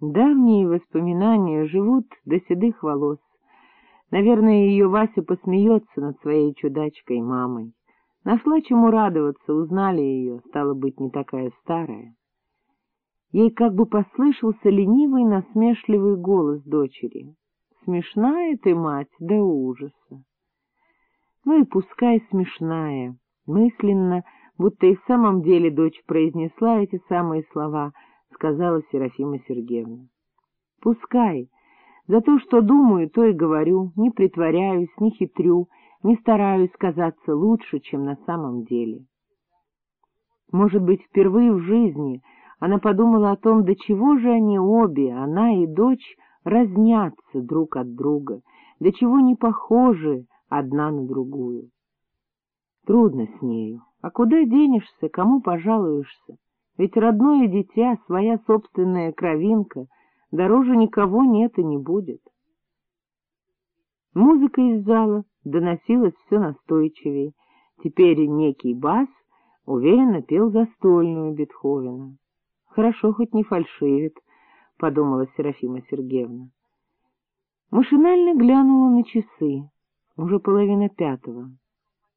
Давние воспоминания живут до седых волос. Наверное, ее Вася посмеется над своей чудачкой мамой. Нашла чему радоваться, узнали ее, стало быть, не такая старая. Ей как бы послышался ленивый насмешливый голос дочери. Смешная ты, мать, до ужаса. Ну и пускай смешная, мысленно, будто и в самом деле дочь произнесла эти самые слова, сказала Серафима Сергеевна. Пускай, за то, что думаю, то и говорю, не притворяюсь, не хитрю, не стараюсь казаться лучше, чем на самом деле. Может быть, впервые в жизни она подумала о том, до чего же они обе, она и дочь, разнятся друг от друга, до чего не похожи одна на другую. Трудно с нею. А куда денешься, кому пожалуешься? Ведь родное дитя, своя собственная кровинка, дороже никого нет и не будет. Музыка из зала доносилась все настойчивее. Теперь некий бас уверенно пел застольную Бетховена. Хорошо, хоть не фальшивит, — подумала Серафима Сергеевна. Машинально глянула на часы. Уже половина пятого.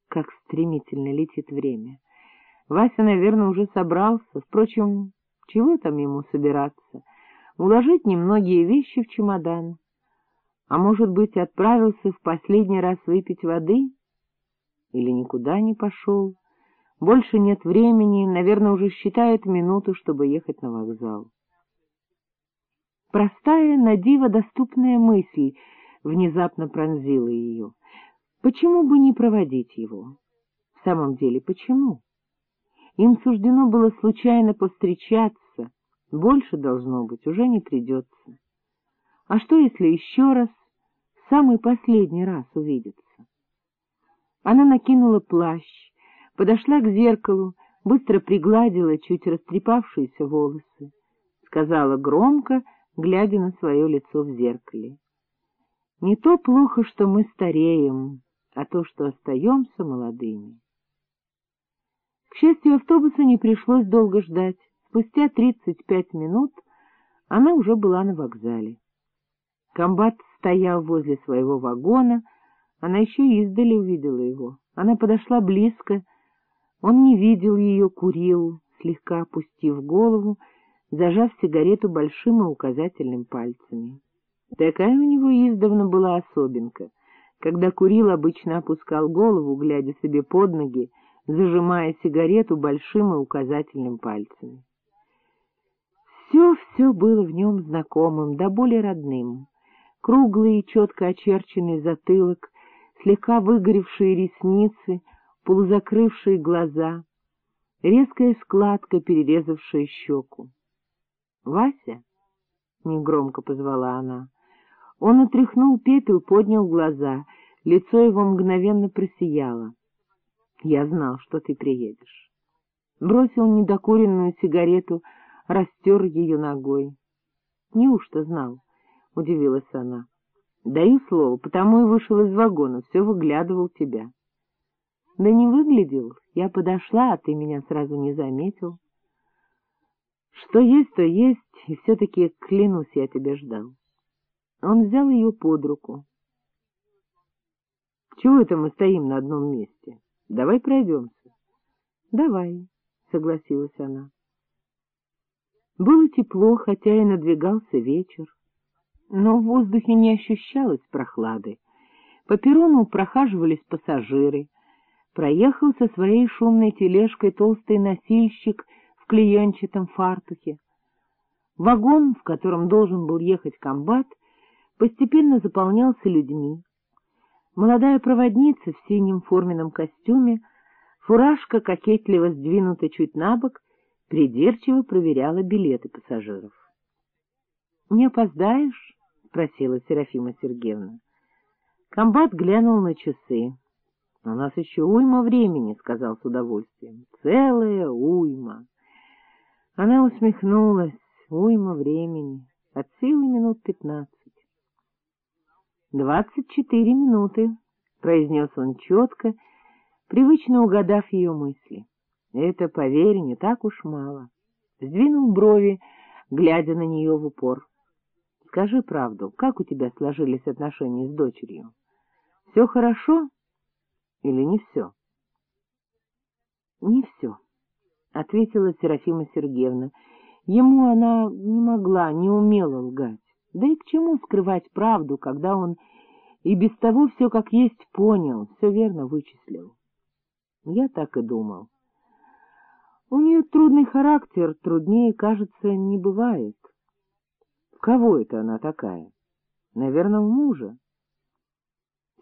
Как стремительно летит время. Вася, наверное, уже собрался. Впрочем, чего там ему собираться? Уложить немногие вещи в чемодан. А может быть, отправился в последний раз выпить воды? Или никуда не пошел? Больше нет времени, наверное, уже считает минуту, чтобы ехать на вокзал. Простая, на диво доступная мысль внезапно пронзила ее. Почему бы не проводить его? В самом деле, почему? Им суждено было случайно повстречаться, больше, должно быть, уже не придется. А что, если еще раз, самый последний раз увидеться? Она накинула плащ, подошла к зеркалу, быстро пригладила чуть растрепавшиеся волосы, сказала громко, глядя на свое лицо в зеркале. — Не то плохо, что мы стареем, а то, что остаемся молодыми. К счастью, автобуса не пришлось долго ждать. Спустя тридцать пять минут она уже была на вокзале. Комбат стоял возле своего вагона, она еще издали увидела его. Она подошла близко, он не видел ее, курил, слегка опустив голову, зажав сигарету большим и указательным пальцами. Такая у него издавна была особенка. Когда курил, обычно опускал голову, глядя себе под ноги, зажимая сигарету большим и указательным пальцами. Все-все было в нем знакомым, да более родным. Круглый и четко очерченный затылок, слегка выгоревшие ресницы, полузакрывшие глаза, резкая складка, перерезавшая щеку. — Вася? — негромко позвала она. Он отряхнул пепел, поднял глаза, лицо его мгновенно просияло. — Я знал, что ты приедешь. Бросил недокуренную сигарету, растер ее ногой. — Неужто знал? — удивилась она. — Даю слово, потому и вышел из вагона, все выглядывал тебя. — Да не выглядел, я подошла, а ты меня сразу не заметил. Что есть, то есть, и все-таки, клянусь, я тебя ждал. Он взял ее под руку. — Чего это мы стоим на одном месте? Давай пройдемся. — Давай, — согласилась она. Было тепло, хотя и надвигался вечер, но в воздухе не ощущалось прохлады. По перрону прохаживались пассажиры. Проехал со своей шумной тележкой толстый носильщик в клеенчатом фартухе. Вагон, в котором должен был ехать комбат, постепенно заполнялся людьми. Молодая проводница в синем форменном костюме, фуражка кокетливо сдвинута чуть на бок, придирчиво проверяла билеты пассажиров. — Не опоздаешь? — спросила Серафима Сергеевна. Комбат глянул на часы. — У нас еще уйма времени, — сказал с удовольствием. — Целая уйма. Она усмехнулась. Уйма времени. От силы минут пятнадцать. — Двадцать четыре минуты, — произнес он четко, привычно угадав ее мысли. — Это, поверь, не так уж мало. Сдвинул брови, глядя на нее в упор. — Скажи правду, как у тебя сложились отношения с дочерью? Все хорошо или не все? — Не все, — ответила Серафима Сергеевна. Ему она не могла, не умела лгать. Да и к чему скрывать правду, когда он и без того все как есть понял, все верно вычислил? Я так и думал. У нее трудный характер, труднее, кажется, не бывает. Кого это она такая? Наверное, у мужа.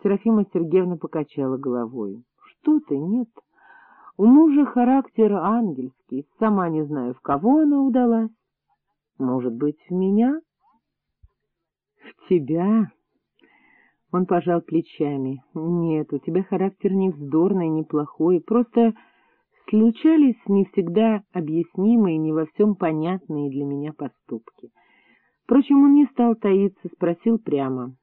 Серафима Сергеевна покачала головой. Что ты, нет. У мужа характер ангельский, сама не знаю, в кого она удалась. Может быть, в меня? Тебя? Он пожал плечами. Нет, у тебя характер не вздорный, не плохой, просто случались не всегда объяснимые, не во всем понятные для меня поступки. Впрочем, он не стал таиться, спросил прямо.